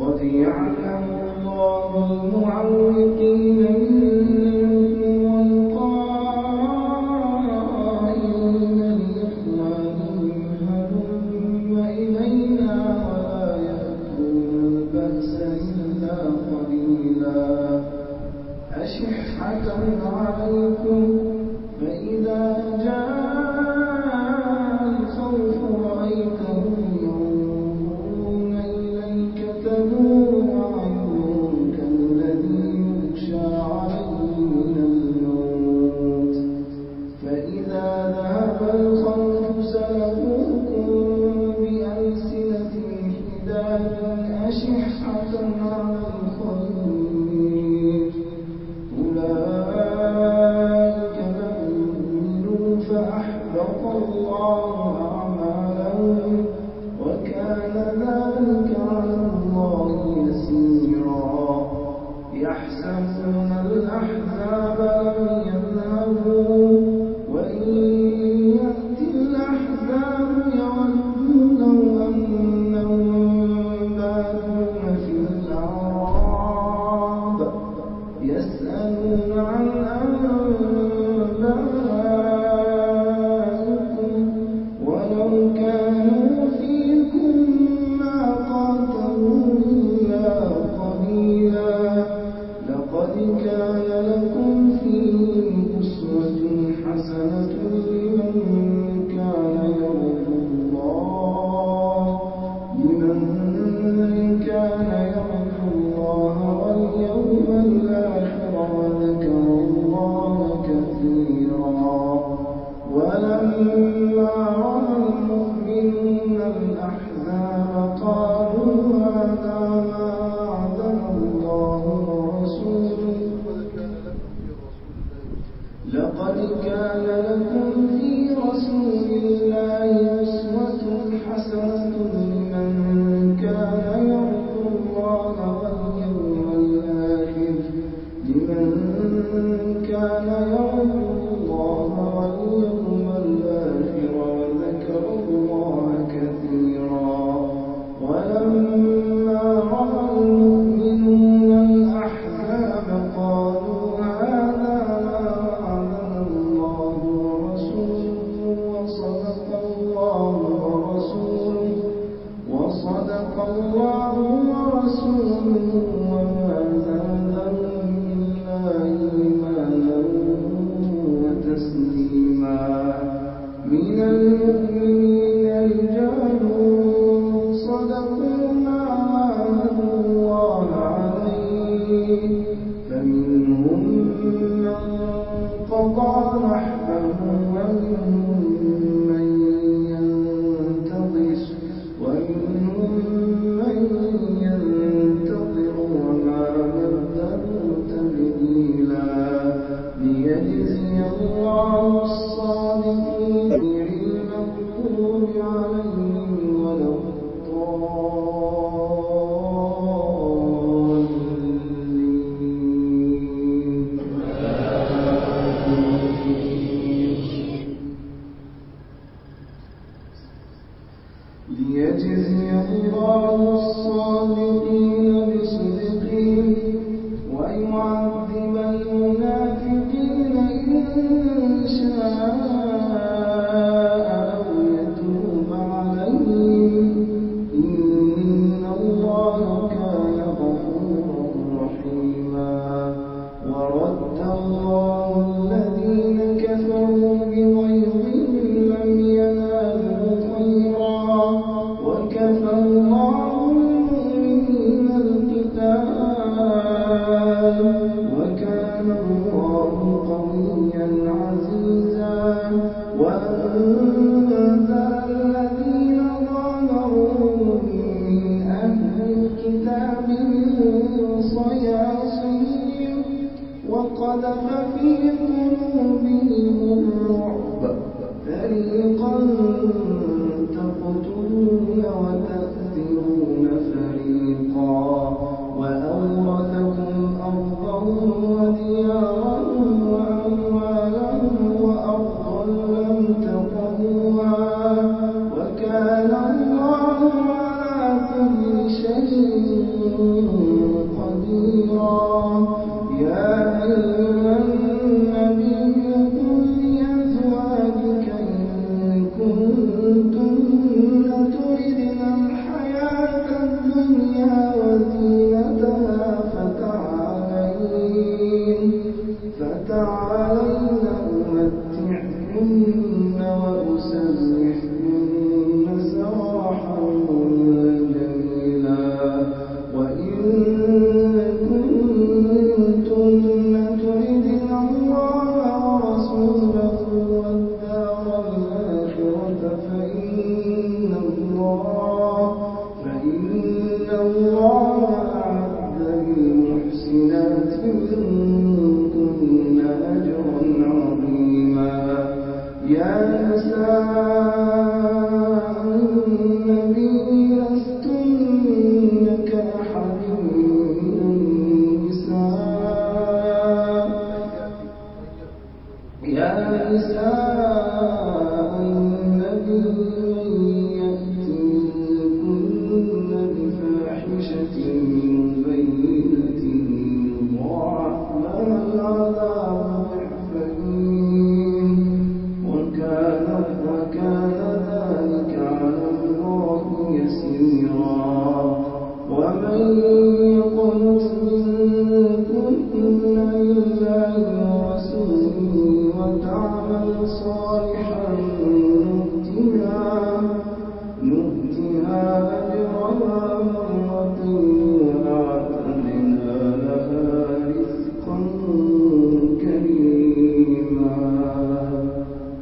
قد يعلم الله المعوقين منكم فإذا ذهب الخوف سلقوكم بألسنة حداد أشحة على الخير أولئك لم فأحبط الله أعمالهم وكان ذلك على الله يسيرا. يحسبون الأحزاب ليجزي الله الصادقين. وكان الله قويا عزيزا. الذين من أهل الكتاب من صياصيهم وقذف فيهم يا أيها النبي إن يزواجك إن كنتن تردن الحياة الدنيا وزينتها فتعالين فتعالين أمتعكن وأسلم يا نساء النبي يسكنك أحد النساء، يا نساء النبي أن يأتيكن بفاحشة مبينة